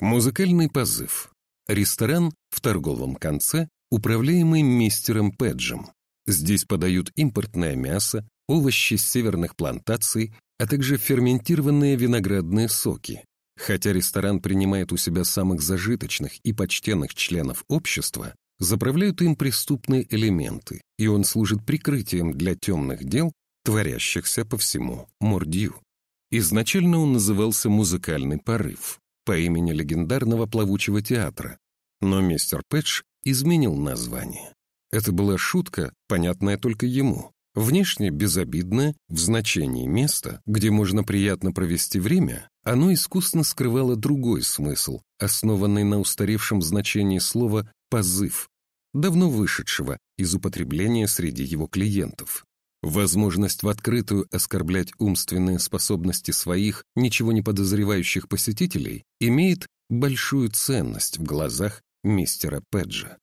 Музыкальный позыв. Ресторан в торговом конце, управляемый мистером Педжем. Здесь подают импортное мясо, овощи с северных плантаций, а также ферментированные виноградные соки. Хотя ресторан принимает у себя самых зажиточных и почтенных членов общества, заправляют им преступные элементы, и он служит прикрытием для темных дел, творящихся по всему Мордью. Изначально он назывался «Музыкальный порыв» по имени легендарного плавучего театра, но мистер Пэтч изменил название. Это была шутка, понятная только ему, внешне безобидное, в значении места, где можно приятно провести время, оно искусно скрывало другой смысл, основанный на устаревшем значении слова «позыв», давно вышедшего из употребления среди его клиентов. Возможность в открытую оскорблять умственные способности своих, ничего не подозревающих посетителей имеет большую ценность в глазах мистера Педжа.